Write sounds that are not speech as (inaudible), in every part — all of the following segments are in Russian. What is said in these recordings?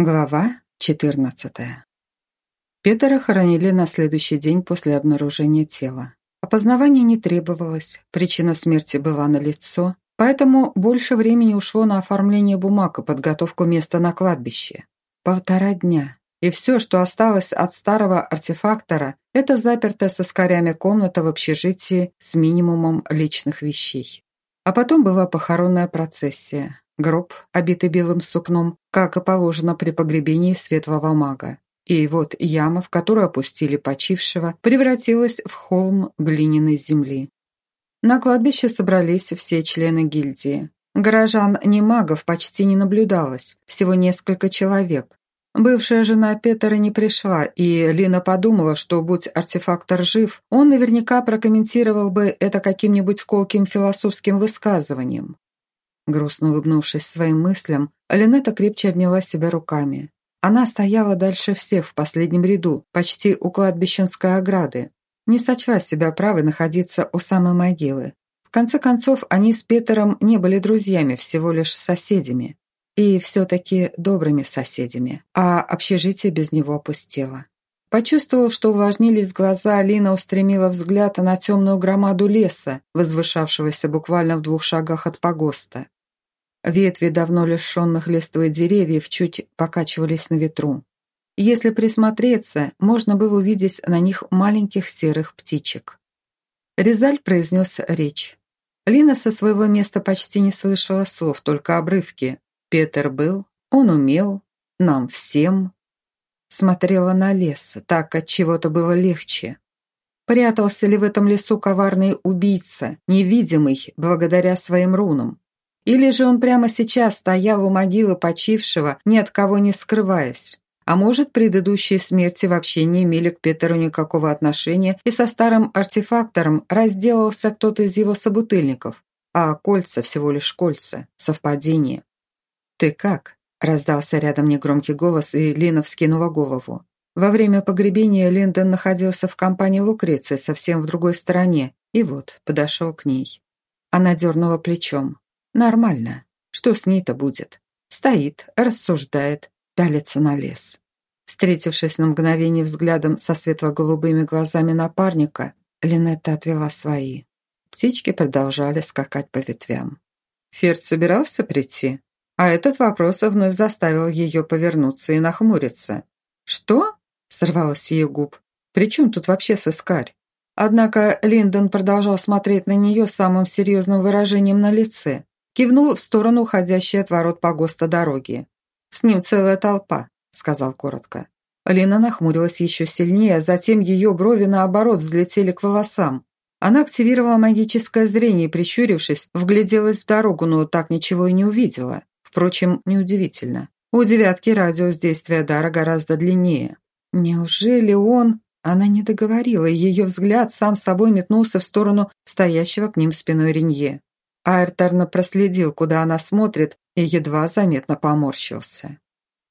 Глава 14. Петера хоронили на следующий день после обнаружения тела. Опознавание не требовалось, причина смерти была налицо, поэтому больше времени ушло на оформление бумаг и подготовку места на кладбище. Полтора дня. И все, что осталось от старого артефактора, это запертая со скорями комната в общежитии с минимумом личных вещей. А потом была похоронная процессия, Гроб, обитый белым сукном, как и положено при погребении светлого мага. И вот яма, в которую опустили почившего, превратилась в холм глиняной земли. На кладбище собрались все члены гильдии. Горожан не магов почти не наблюдалось, всего несколько человек. Бывшая жена Петера не пришла, и Лина подумала, что, будь артефактор жив, он наверняка прокомментировал бы это каким-нибудь колким философским высказыванием. Грустно улыбнувшись своим мыслям, Линетта крепче обняла себя руками. Она стояла дальше всех в последнем ряду, почти у кладбищенской ограды. Не сочла себя правой находиться у самой могилы. В конце концов, они с Петером не были друзьями, всего лишь соседями. И все-таки добрыми соседями, а общежитие без него опустело. Почувствовав, что увлажнились глаза, Алина устремила взгляд на темную громаду леса, возвышавшегося буквально в двух шагах от погоста. Ветви давно лишенных листвы деревьев чуть покачивались на ветру. Если присмотреться, можно было увидеть на них маленьких серых птичек. Резаль произнес речь. Лина со своего места почти не слышала слов, только обрывки. Петр был, он умел, нам всем. Смотрела на лес, так от чего-то было легче. Прятался ли в этом лесу коварный убийца, невидимый благодаря своим рунам? Или же он прямо сейчас стоял у могилы почившего, ни от кого не скрываясь? А может, предыдущие смерти вообще не имели к Петеру никакого отношения, и со старым артефактором разделался кто-то из его собутыльников, а кольца всего лишь кольца, совпадение. «Ты как?» – раздался рядом негромкий голос, и Лина вскинула голову. Во время погребения Линдон находился в компании Лукреции совсем в другой стороне, и вот подошел к ней. Она дернула плечом. Нормально. Что с ней-то будет? Стоит, рассуждает, пялится на лес. Встретившись на мгновение взглядом со светло-голубыми глазами напарника, Линетта отвела свои. Птички продолжали скакать по ветвям. Ферд собирался прийти, а этот вопрос вновь заставил ее повернуться и нахмуриться. «Что?» — сорвалось с ее губ. «При чем тут вообще сыскарь?» Однако Линдон продолжал смотреть на нее самым серьезным выражением на лице. Кивнул в сторону уходящей от ворот погоста дороги. «С ним целая толпа», — сказал коротко. Лина нахмурилась еще сильнее, а затем ее брови, наоборот, взлетели к волосам. Она активировала магическое зрение и, прищурившись, вгляделась в дорогу, но так ничего и не увидела. Впрочем, неудивительно. У девятки радиус действия дара гораздо длиннее. Неужели он... Она не договорила, и ее взгляд сам собой метнулся в сторону стоящего к ним спиной Ренье. Айрторно проследил, куда она смотрит, и едва заметно поморщился.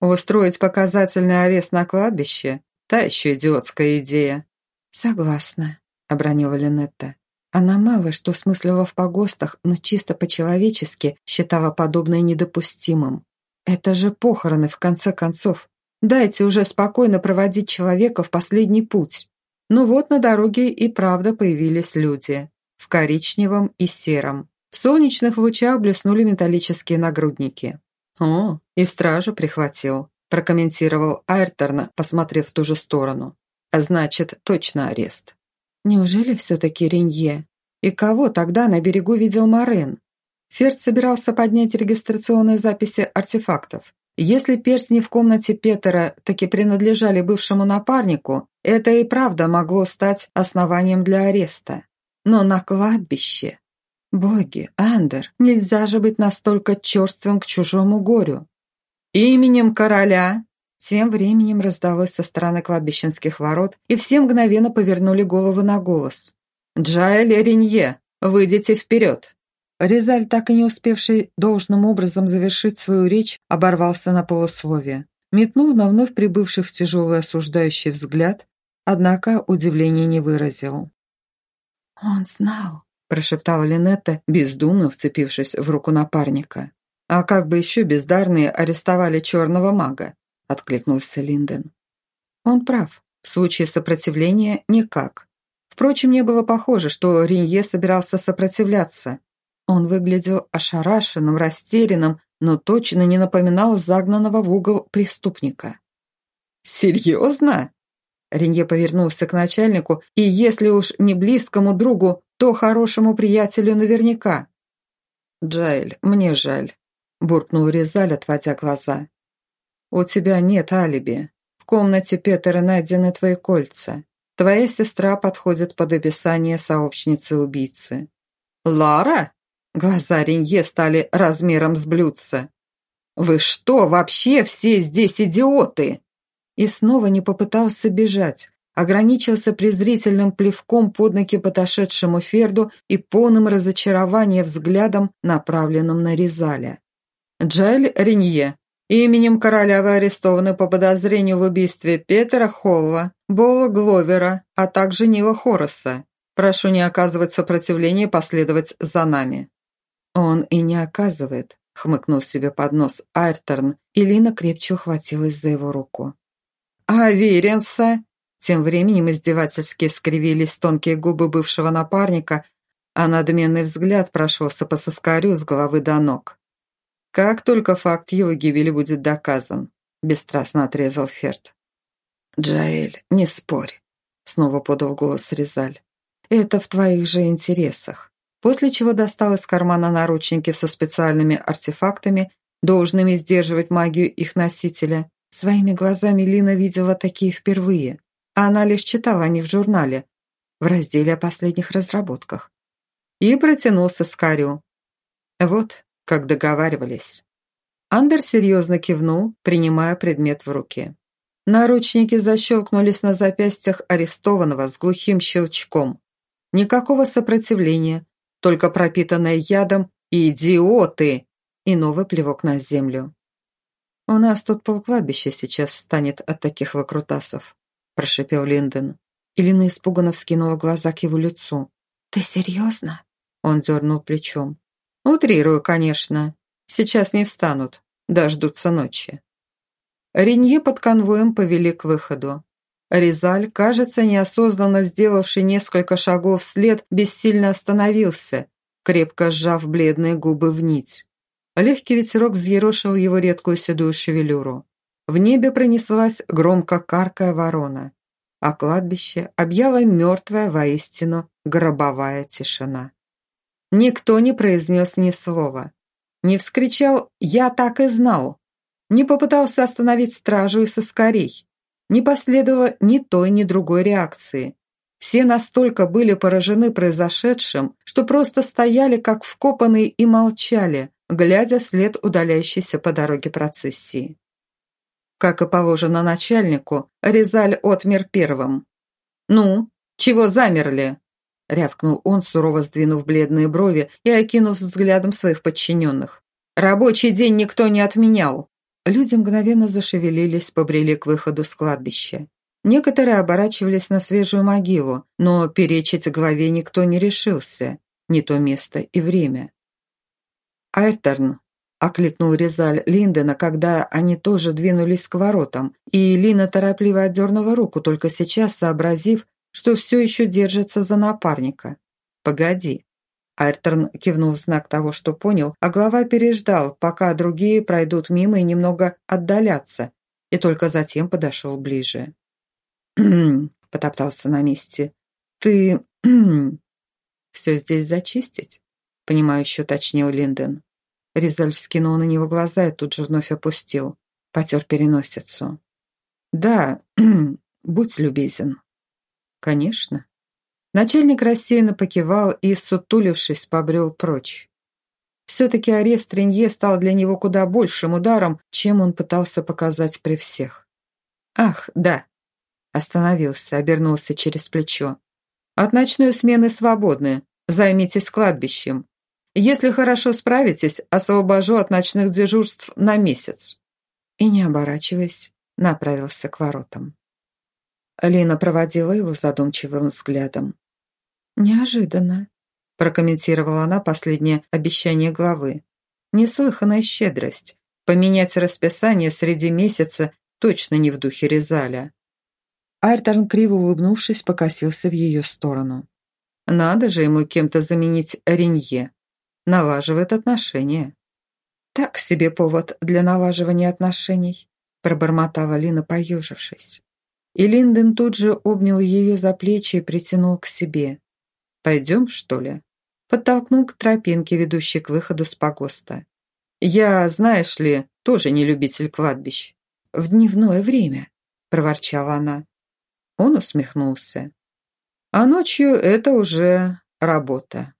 Устроить показательный арест на кладбище – та еще идиотская идея. «Согласна», – обронила Линетта. Она мало что смыслила в погостах, но чисто по-человечески считала подобное недопустимым. Это же похороны, в конце концов. Дайте уже спокойно проводить человека в последний путь. Ну вот на дороге и правда появились люди. В коричневом и сером. В солнечных лучах блеснули металлические нагрудники. «О, и стражу прихватил», – прокомментировал Айрторн, посмотрев в ту же сторону. «А значит, точно арест». «Неужели все-таки Ренье? И кого тогда на берегу видел Морен?» Ферд собирался поднять регистрационные записи артефактов. Если перстни в комнате Петера таки принадлежали бывшему напарнику, это и правда могло стать основанием для ареста. Но на кладбище... Боги, Андер, нельзя же быть настолько черствым к чужому горю. Именем короля тем временем раздалось со стороны кладбищенских ворот, и все мгновенно повернули головы на голос. «Джаэль Ренье, выйдите вперед!» Резаль, так и не успевший должным образом завершить свою речь, оборвался на полусловие. Метнул на вновь прибывших тяжелый осуждающий взгляд, однако удивления не выразил. «Он знал», прошептала Линетта, бездумно вцепившись в руку напарника. А как бы еще бездарные арестовали черного мага? откликнулся Линден. Он прав. В случае сопротивления никак. Впрочем, не было похоже, что Ринье собирался сопротивляться. Он выглядел ошарашенным, растерянным, но точно не напоминал загнанного в угол преступника. «Серьезно?» Ренье повернулся к начальнику, и если уж не близкому другу, то хорошему приятелю наверняка. «Джайль, мне жаль», – буркнул Резаль, отводя глаза. «У тебя нет алиби. В комнате Петера найдены твои кольца. Твоя сестра подходит под описание сообщницы убийцы». «Лара?» Глаза Ренье стали размером с блюдца. «Вы что, вообще все здесь идиоты?» И снова не попытался бежать, ограничился презрительным плевком под ноги подошедшему Ферду и полным разочарования взглядом, направленным на Резаля. «Джайль Ренье, именем короля вы арестованы по подозрению в убийстве Петера Холла, Бола Гловера, а также Нила Хорреса. Прошу не оказывать сопротивления и последовать за нами». «Он и не оказывает», — хмыкнул себе под нос Айрторн, и Лина крепче ухватилась за его руку. «А Веренса?» Тем временем издевательски скривились тонкие губы бывшего напарника, а надменный взгляд прошелся по соскарю с головы до ног. «Как только факт его гибели будет доказан», — бесстрастно отрезал Ферд. «Джаэль, не спорь», — снова подал голос Резаль. «Это в твоих же интересах после чего достал из кармана наручники со специальными артефактами, должными сдерживать магию их носителя. Своими глазами Лина видела такие впервые, она лишь читала о них в журнале, в разделе о последних разработках. И протянулся с Карио. Вот, как договаривались. Андер серьезно кивнул, принимая предмет в руки. Наручники защелкнулись на запястьях арестованного с глухим щелчком. Никакого сопротивления, только пропитанная ядом «Идиоты!» и новый плевок на землю. «У нас тут полкладбища сейчас встанет от таких выкрутасов», – прошипел Линден. Илина испуганно вскинула глаза к его лицу. «Ты серьезно?» Он дернул плечом. «Утрирую, конечно. Сейчас не встанут. Дождутся ночи». Ренье под конвоем повели к выходу. Резаль, кажется, неосознанно сделавший несколько шагов вслед, бессильно остановился, крепко сжав бледные губы в нить. Легкий ветерок взъерошил его редкую седую шевелюру. В небе пронеслась громко каркая ворона, а кладбище объяла мертвая воистину гробовая тишина. Никто не произнес ни слова, не вскричал «Я так и знал!», не попытался остановить стражу и соскорей. Не последовало ни той, ни другой реакции. Все настолько были поражены произошедшим, что просто стояли как вкопанные и молчали, глядя след удаляющейся по дороге процессии. Как и положено начальнику, Резаль отмер первым. «Ну, чего замерли?» — рявкнул он, сурово сдвинув бледные брови и окинув взглядом своих подчиненных. «Рабочий день никто не отменял!» Люди мгновенно зашевелились, побрели к выходу с кладбища. Некоторые оборачивались на свежую могилу, но перечить главе никто не решился. Не то место и время. «Айрторн!» – окликнул Резаль Линдена, когда они тоже двинулись к воротам, и Лина торопливо отдернула руку, только сейчас сообразив, что все еще держится за напарника. «Погоди!» Айрторн кивнул в знак того, что понял, а глава переждал, пока другие пройдут мимо и немного отдалятся, и только затем подошел ближе. потоптался на месте. «Ты... все здесь зачистить?» — понимающе уточнил Линден. Ризаль вскинул на него глаза и тут же вновь опустил. Потер переносицу. «Да, (clears throat) будь любезен». «Конечно», Начальник рассеянно покивал и, сутулившись, побрел прочь. Все-таки арест Ренье стал для него куда большим ударом, чем он пытался показать при всех. «Ах, да!» Остановился, обернулся через плечо. «От ночной смены свободны. Займитесь кладбищем. Если хорошо справитесь, освобожу от ночных дежурств на месяц». И, не оборачиваясь, направился к воротам. Лина проводила его задумчивым взглядом. «Неожиданно», – прокомментировала она последнее обещание главы. «Неслыханная щедрость. Поменять расписание среди месяца точно не в духе Резаля. Айрторн, криво улыбнувшись, покосился в ее сторону. Надо же ему кем-то заменить Ренье. Налаживает отношения. Так себе повод для налаживания отношений, пробормотала Лина, поежившись. И Линден тут же обнял ее за плечи и притянул к себе. «Пойдем, что ли?» Подтолкнул к тропинке, ведущей к выходу с погоста. «Я, знаешь ли, тоже не любитель кладбищ». «В дневное время», — проворчала она. Он усмехнулся. «А ночью это уже работа».